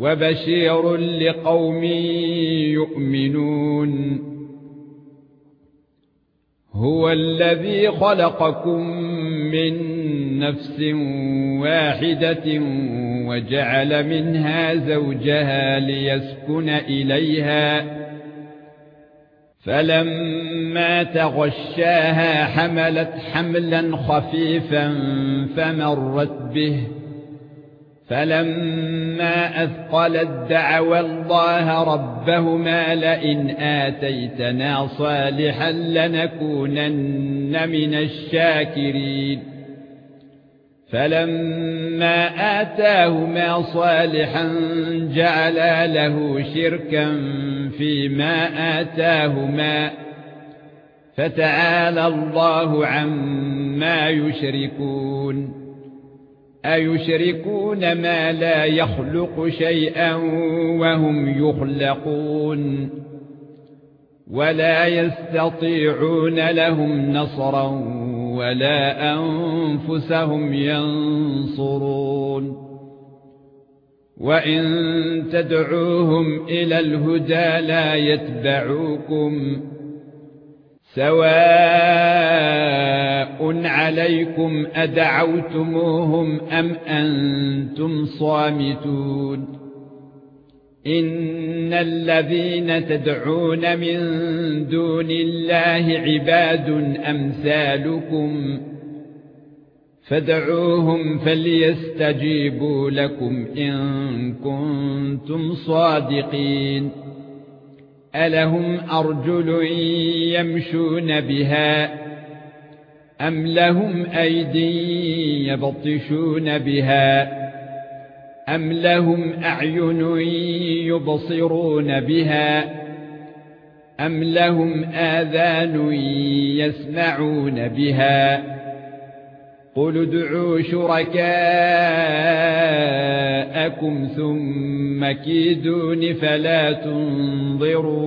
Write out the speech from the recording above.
وبشير لقوم يؤمنون. هو الذي خلقكم من نفس واحدة وجعل منها زوجها ليسكن إليها. فلما تغشاها حملت حملا خفيفا فمرت به. فلما اثقلت دعوا الله ربهما لئن اتيتنا صالحا لنكونن من الشاكرين فلما آتاهما صالحا جعلا له شركا فيما آتاهما فتعالى الله عما يشركون ايشركون ما لا يخلق شيئا وهم يخلقون ولا يستطيعون لهم نصرا ولا انفسهم ينصرون وان تدعوهم إلى الهدى لا يتبعوكم سواء عليكم أدعوتموهم أم أنتم صامتون إن الذين تدعون من دون الله عباد أمثالكم فدعوهم فليستجيبوا لكم إن كنتم صادقين ألهم أرجل يمشون بها ام لهم ايدي يبطشون بها ام لهم اعين يبصرون بها ام لهم اذان يسمعون بها قل ادعوا شركاءكم ثم كيدون فلا تنظرون